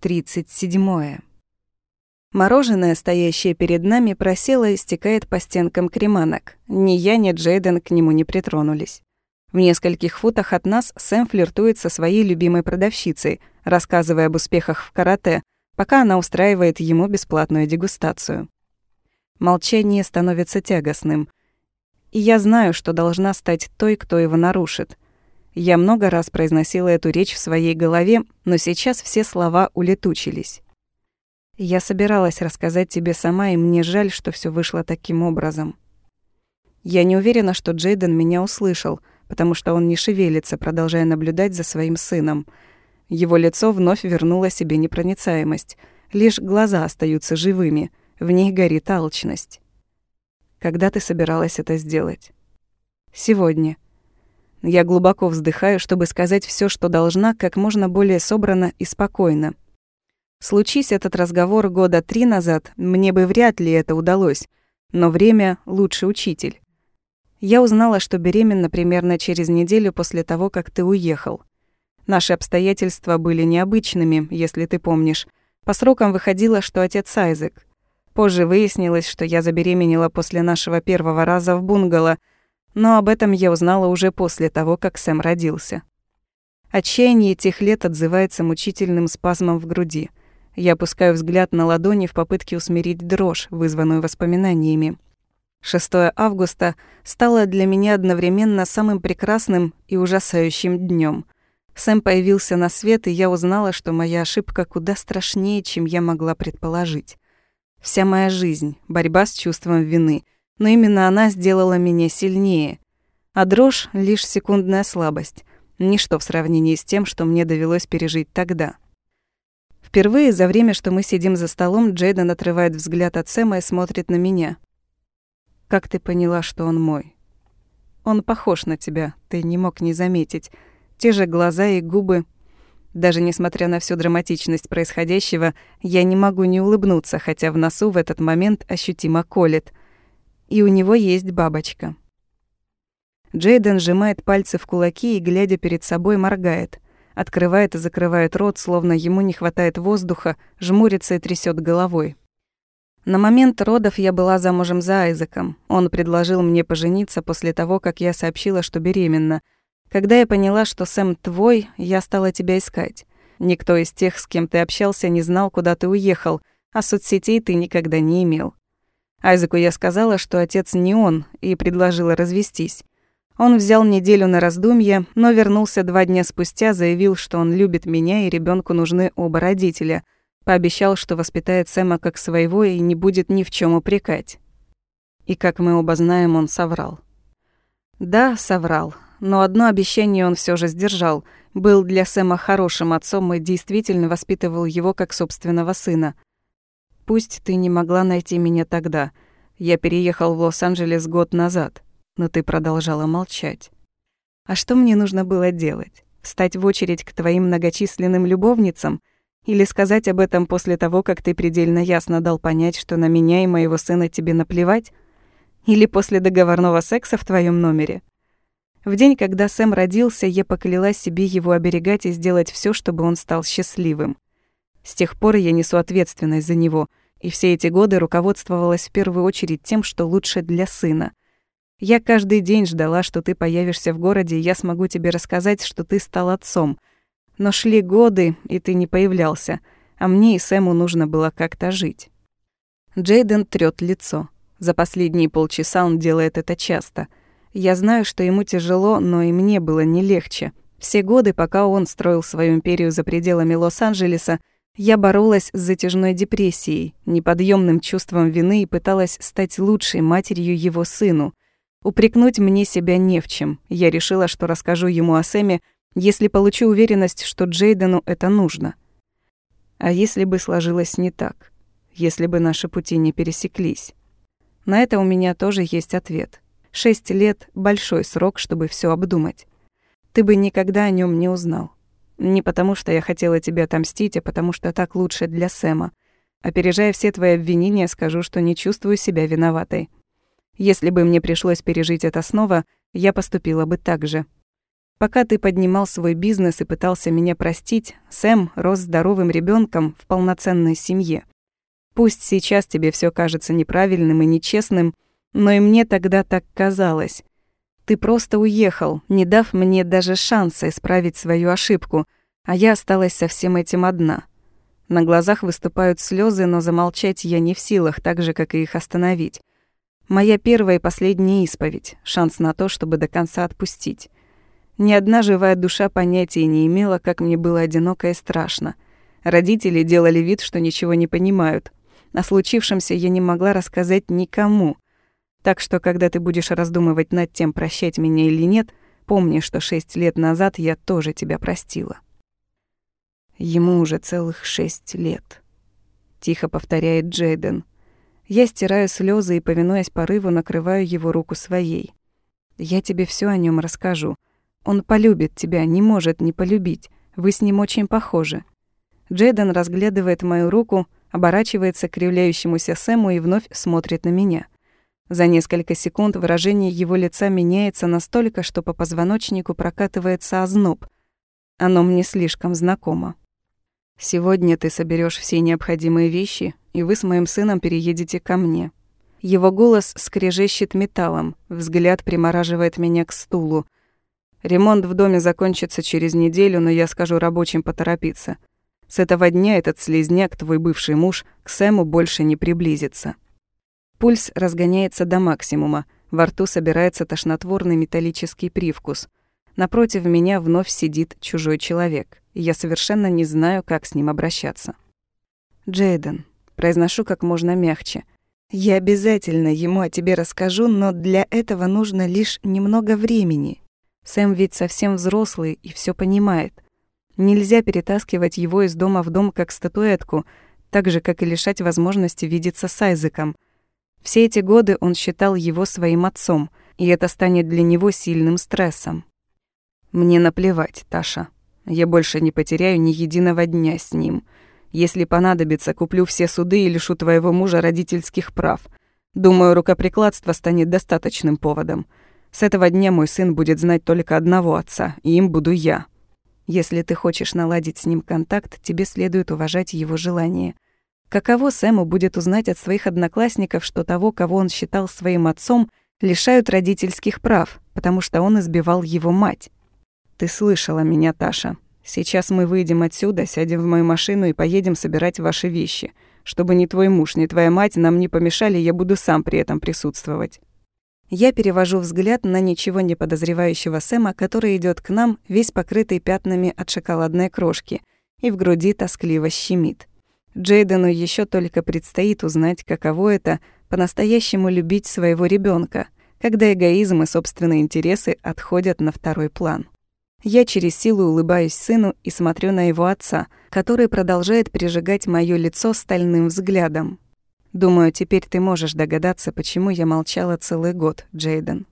37. Мороженое, стоящее перед нами, просело и стекает по стенкам креманок. Ни я, ни Джейден к нему не притронулись. В нескольких футах от нас Сэм флиртует со своей любимой продавщицей, рассказывая об успехах в карате, пока она устраивает ему бесплатную дегустацию. Молчание становится тягостным. И я знаю, что должна стать той, кто его нарушит — я много раз произносила эту речь в своей голове, но сейчас все слова улетучились. Я собиралась рассказать тебе сама, и мне жаль, что все вышло таким образом. Я не уверена, что Джейден меня услышал, потому что он не шевелится, продолжая наблюдать за своим сыном. Его лицо вновь вернуло себе непроницаемость. Лишь глаза остаются живыми, в них горит алчность. Когда ты собиралась это сделать? Сегодня. Я глубоко вздыхаю, чтобы сказать все, что должна, как можно более собрано и спокойно. Случись этот разговор года три назад, мне бы вряд ли это удалось, но время — лучший учитель. Я узнала, что беременна примерно через неделю после того, как ты уехал. Наши обстоятельства были необычными, если ты помнишь. По срокам выходило, что отец Айзек. Позже выяснилось, что я забеременела после нашего первого раза в бунгало — но об этом я узнала уже после того, как Сэм родился. Отчаяние тех лет отзывается мучительным спазмом в груди. Я опускаю взгляд на ладони в попытке усмирить дрожь, вызванную воспоминаниями. 6 августа стало для меня одновременно самым прекрасным и ужасающим днем. Сэм появился на свет, и я узнала, что моя ошибка куда страшнее, чем я могла предположить. Вся моя жизнь — борьба с чувством вины — но именно она сделала меня сильнее. А дрожь — лишь секундная слабость, ничто в сравнении с тем, что мне довелось пережить тогда. Впервые за время, что мы сидим за столом, Джейден отрывает взгляд от Сэма и смотрит на меня. «Как ты поняла, что он мой?» «Он похож на тебя, ты не мог не заметить. Те же глаза и губы. Даже несмотря на всю драматичность происходящего, я не могу не улыбнуться, хотя в носу в этот момент ощутимо колет — и у него есть бабочка. Джейден сжимает пальцы в кулаки и, глядя перед собой, моргает. Открывает и закрывает рот, словно ему не хватает воздуха, жмурится и трясет головой. На момент родов я была замужем за Айзеком. Он предложил мне пожениться после того, как я сообщила, что беременна. Когда я поняла, что Сэм твой, я стала тебя искать. Никто из тех, с кем ты общался, не знал, куда ты уехал, а соцсетей ты никогда не имел. Айзеку я сказала, что отец не он, и предложила развестись. Он взял неделю на раздумье, но вернулся два дня спустя, заявил, что он любит меня и ребенку нужны оба родителя. Пообещал, что воспитает Сэма как своего и не будет ни в чем упрекать. И как мы оба знаем, он соврал. Да, соврал, но одно обещание он все же сдержал. Был для Сэма хорошим отцом и действительно воспитывал его как собственного сына – Пусть ты не могла найти меня тогда. Я переехал в Лос-Анджелес год назад, но ты продолжала молчать. А что мне нужно было делать? Встать в очередь к твоим многочисленным любовницам? Или сказать об этом после того, как ты предельно ясно дал понять, что на меня и моего сына тебе наплевать? Или после договорного секса в твоем номере? В день, когда Сэм родился, я поклялась себе его оберегать и сделать все, чтобы он стал счастливым. С тех пор я несу ответственность за него, и все эти годы руководствовалась в первую очередь тем, что лучше для сына. Я каждый день ждала, что ты появишься в городе, и я смогу тебе рассказать, что ты стал отцом. Но шли годы, и ты не появлялся, а мне и Сэму нужно было как-то жить. Джейден трёт лицо. За последние полчаса он делает это часто. Я знаю, что ему тяжело, но и мне было не легче. Все годы, пока он строил свою империю за пределами Лос-Анджелеса, я боролась с затяжной депрессией, неподъемным чувством вины и пыталась стать лучшей матерью его сыну. Упрекнуть мне себя не в чем. Я решила, что расскажу ему о Сэме, если получу уверенность, что Джейдену это нужно. А если бы сложилось не так? Если бы наши пути не пересеклись? На это у меня тоже есть ответ. Шесть лет — большой срок, чтобы все обдумать. Ты бы никогда о нем не узнал. Не потому, что я хотела тебе отомстить, а потому что так лучше для Сэма. Опережая все твои обвинения, скажу, что не чувствую себя виноватой. Если бы мне пришлось пережить это снова, я поступила бы так же. Пока ты поднимал свой бизнес и пытался меня простить, Сэм рос здоровым ребенком в полноценной семье. Пусть сейчас тебе все кажется неправильным и нечестным, но и мне тогда так казалось. Ты просто уехал, не дав мне даже шанса исправить свою ошибку, а я осталась со всем этим одна. На глазах выступают слезы, но замолчать я не в силах, так же, как и их остановить. Моя первая и последняя исповедь, шанс на то, чтобы до конца отпустить. Ни одна живая душа понятия не имела, как мне было одиноко и страшно. Родители делали вид, что ничего не понимают. О случившемся я не могла рассказать никому. Так что, когда ты будешь раздумывать над тем, прощать меня или нет, помни, что шесть лет назад я тоже тебя простила. Ему уже целых шесть лет. Тихо повторяет Джейден. Я стираю слезы и, повинуясь порыву, накрываю его руку своей. Я тебе все о нем расскажу. Он полюбит тебя, не может не полюбить. Вы с ним очень похожи. Джейден разглядывает мою руку, оборачивается к кривляющемуся Сэму и вновь смотрит на меня. За несколько секунд выражение его лица меняется настолько, что по позвоночнику прокатывается озноб. Оно мне слишком знакомо. Сегодня ты соберешь все необходимые вещи, и вы с моим сыном переедете ко мне. Его голос скрежещет металлом, взгляд примораживает меня к стулу. Ремонт в доме закончится через неделю, но я скажу рабочим поторопиться. С этого дня этот слезняк, твой бывший муж, к Сэму больше не приблизится. Пульс разгоняется до максимума, во рту собирается тошнотворный металлический привкус. Напротив меня вновь сидит чужой человек, и я совершенно не знаю, как с ним обращаться. «Джейден», произношу как можно мягче. «Я обязательно ему о тебе расскажу, но для этого нужно лишь немного времени. Сэм ведь совсем взрослый и все понимает. Нельзя перетаскивать его из дома в дом как статуэтку, так же, как и лишать возможности видеться с Айзеком. Все эти годы он считал его своим отцом, и это станет для него сильным стрессом. Мне наплевать, Таша. Я больше не потеряю ни единого дня с ним. Если понадобится, куплю все суды и лишу твоего мужа родительских прав. Думаю, рукоприкладство станет достаточным поводом. С этого дня мой сын будет знать только одного отца, и им буду я. Если ты хочешь наладить с ним контакт, тебе следует уважать его желание. Каково Сэму будет узнать от своих одноклассников, что того, кого он считал своим отцом, лишают родительских прав, потому что он избивал его мать? Ты слышала меня, Таша. Сейчас мы выйдем отсюда, сядем в мою машину и поедем собирать ваши вещи. Чтобы ни твой муж, ни твоя мать нам не помешали, я буду сам при этом присутствовать. Я перевожу взгляд на ничего не подозревающего Сэма, который идет к нам, весь покрытый пятнами от шоколадной крошки, и в груди тоскливо щемит. Джейдену еще только предстоит узнать, каково это по-настоящему любить своего ребенка, когда эгоизм и собственные интересы отходят на второй план. Я через силу улыбаюсь сыну и смотрю на его отца, который продолжает прижигать моё лицо стальным взглядом. Думаю, теперь ты можешь догадаться, почему я молчала целый год, Джейден.